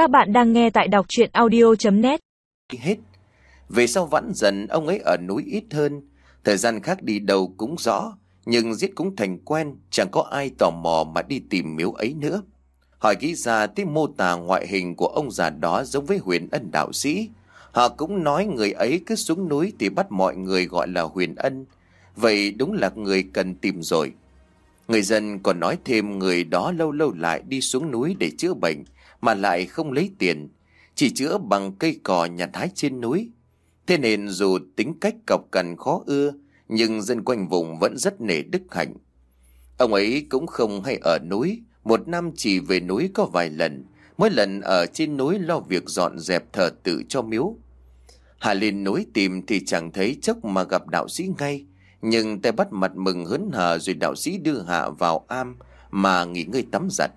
Các bạn đang nghe tại đọc chuyện audio.net Hết. Về sau vãn dần, ông ấy ở núi ít hơn. Thời gian khác đi đâu cũng rõ, Nhưng giết cũng thành quen, Chẳng có ai tò mò mà đi tìm miếu ấy nữa. Hỏi kỹ ra tiếp mô tả ngoại hình của ông già đó giống với huyền ân đạo sĩ. Họ cũng nói người ấy cứ xuống núi thì bắt mọi người gọi là huyền ân. Vậy đúng là người cần tìm rồi. Người dân còn nói thêm người đó lâu lâu lại đi xuống núi để chữa bệnh mà lại không lấy tiền, chỉ chữa bằng cây cỏ nhặt hái trên núi. Thế nên dù tính cách cọc cằn khó ưa, nhưng dân quanh vùng vẫn rất nể đức hạnh. Ông ấy cũng không hay ở núi, một năm chỉ về núi có vài lần, mỗi lần ở trên núi lo việc dọn dẹp thờ tự cho miếu. hà lên núi tìm thì chẳng thấy chốc mà gặp đạo sĩ ngay, nhưng tay bắt mặt mừng hớn hở rồi đạo sĩ đưa Hạ vào am mà nghỉ ngơi tắm giặt.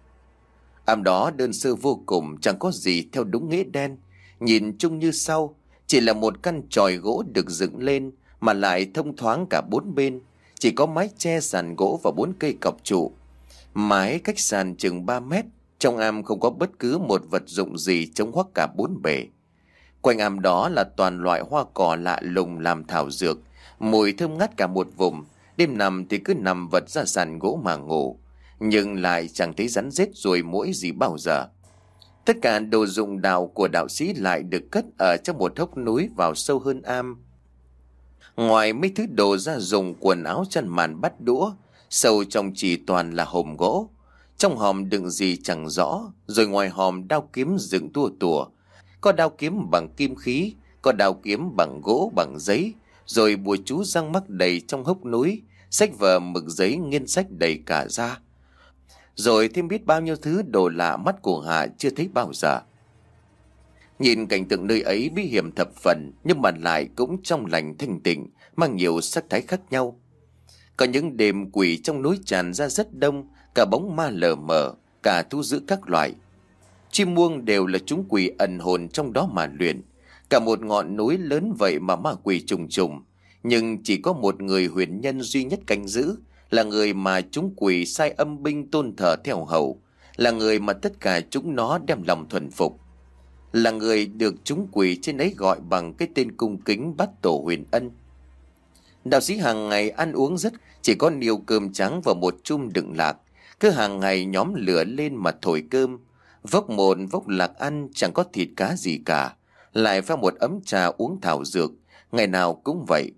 Am đó đơn sơ vô cùng chẳng có gì theo đúng nghĩa đen, nhìn chung như sau, chỉ là một căn tròi gỗ được dựng lên mà lại thông thoáng cả bốn bên, chỉ có mái che sàn gỗ và bốn cây cọc trụ. Mái cách sàn chừng 3 mét, trong am không có bất cứ một vật dụng gì chống hoắc cả bốn bề. Quanh am đó là toàn loại hoa cỏ lạ lùng làm thảo dược, mùi thơm ngát cả một vùng, đêm nằm thì cứ nằm vật ra sàn gỗ mà ngủ nhưng lại chẳng thấy rắn rết rồi mũi gì bao giờ. Tất cả đồ dụng đạo của đạo sĩ lại được cất ở trong một hốc núi vào sâu hơn am. Ngoài mấy thứ đồ ra dùng quần áo chăn màn bắt đũa, sâu trong chỉ toàn là hòm gỗ. Trong hòm đựng gì chẳng rõ, rồi ngoài hòm đao kiếm dựng tua tùa. Có đao kiếm bằng kim khí, có đao kiếm bằng gỗ bằng giấy, rồi bùa chú răng mắc đầy trong hốc núi, sách vở mực giấy nghiên sách đầy cả ra. Rồi thêm biết bao nhiêu thứ đồ lạ mắt của Hạ chưa thấy bao giờ. Nhìn cảnh tượng nơi ấy bí hiểm thập phần Nhưng mà lại cũng trong lành thanh tịnh Mang nhiều sắc thái khác nhau. Có những đêm quỷ trong núi tràn ra rất đông Cả bóng ma lờ mờ Cả thu giữ các loại. Chim muông đều là chúng quỷ ẩn hồn trong đó mà luyện. Cả một ngọn núi lớn vậy mà ma quỷ trùng trùng. Nhưng chỉ có một người huyền nhân duy nhất canh giữ là người mà chúng quỷ sai âm binh tôn thờ theo hậu, là người mà tất cả chúng nó đem lòng thuần phục, là người được chúng quỷ trên ấy gọi bằng cái tên cung kính bắt tổ huyền ân. Đạo sĩ hàng ngày ăn uống rất chỉ có nhiều cơm trắng và một chung đựng lạc, cứ hàng ngày nhóm lửa lên mà thổi cơm, vốc mồn vốc lạc ăn chẳng có thịt cá gì cả, lại pha một ấm trà uống thảo dược, ngày nào cũng vậy.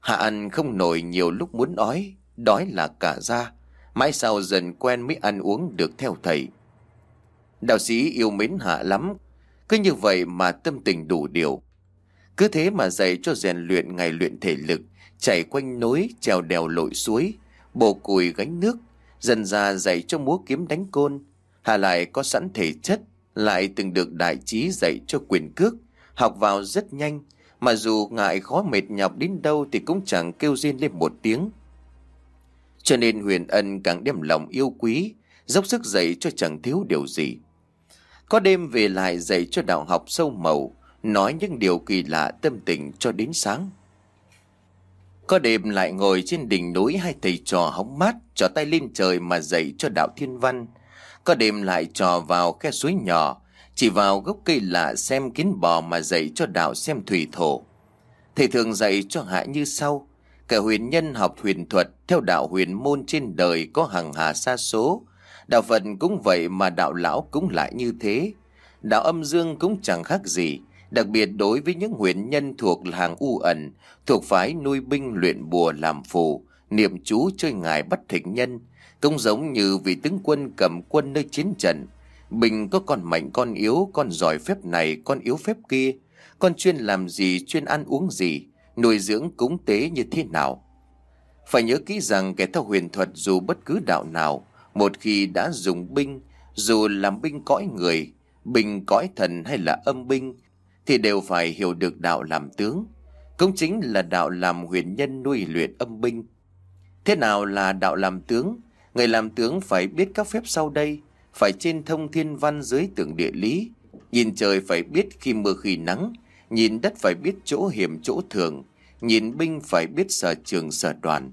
Hạ ăn không nổi nhiều lúc muốn ói, đói là cả da mãi sau dần quen mới ăn uống được theo thầy. Đạo sĩ yêu mến hạ lắm, cứ như vậy mà tâm tình đủ điều. Cứ thế mà dạy cho rèn luyện ngày luyện thể lực, chạy quanh núi, trèo đèo lội suối, bồ cùi gánh nước, dần ra dạy cho múa kiếm đánh côn. Hà lại có sẵn thể chất, lại từng được đại trí dạy cho quyền cước, học vào rất nhanh, mà dù ngại khó mệt nhọc đến đâu thì cũng chẳng kêu riêng lên một tiếng. Cho nên huyền ân càng đem lòng yêu quý, dốc sức dạy cho chẳng thiếu điều gì. Có đêm về lại dạy cho đạo học sâu màu, nói những điều kỳ lạ tâm tình cho đến sáng. Có đêm lại ngồi trên đỉnh núi hai thầy trò hóng mát, trò tay lên trời mà dạy cho đạo thiên văn. Có đêm lại trò vào khe suối nhỏ, chỉ vào gốc cây lạ xem kiến bò mà dạy cho đạo xem thủy thổ. Thầy thường dạy cho hạ như sau, Cả huyền nhân học huyền thuật theo đạo huyền môn trên đời có hàng hà xa số. Đạo Phật cũng vậy mà đạo lão cũng lại như thế. Đạo âm dương cũng chẳng khác gì. Đặc biệt đối với những huyền nhân thuộc hàng u ẩn, thuộc phái nuôi binh luyện bùa làm phù, niệm chú chơi ngài bắt thịnh nhân, cũng giống như vị tướng quân cầm quân nơi chiến trận. Bình có con mạnh con yếu, con giỏi phép này, con yếu phép kia, con chuyên làm gì, chuyên ăn uống gì, nuôi dưỡng cúng tế như thế nào. Phải nhớ kỹ rằng kẻ theo huyền thuật dù bất cứ đạo nào, một khi đã dùng binh, dù làm binh cõi người, binh cõi thần hay là âm binh, thì đều phải hiểu được đạo làm tướng. Cũng chính là đạo làm huyền nhân nuôi luyện âm binh. Thế nào là đạo làm tướng? Người làm tướng phải biết các phép sau đây, phải trên thông thiên văn dưới tưởng địa lý, nhìn trời phải biết khi mưa khi nắng, Nhìn đất phải biết chỗ hiểm chỗ thường. Nhìn binh phải biết sở trường sở đoàn.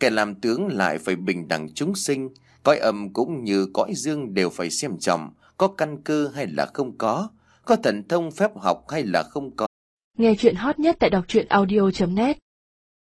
Kẻ làm tướng lại phải bình đẳng chúng sinh. Cõi âm cũng như cõi dương đều phải xem trọng. Có có căn cơ hay là không có, có thần thông phép học hay là không có. Nghe chuyện hot nhất tại đọc truyện audio.net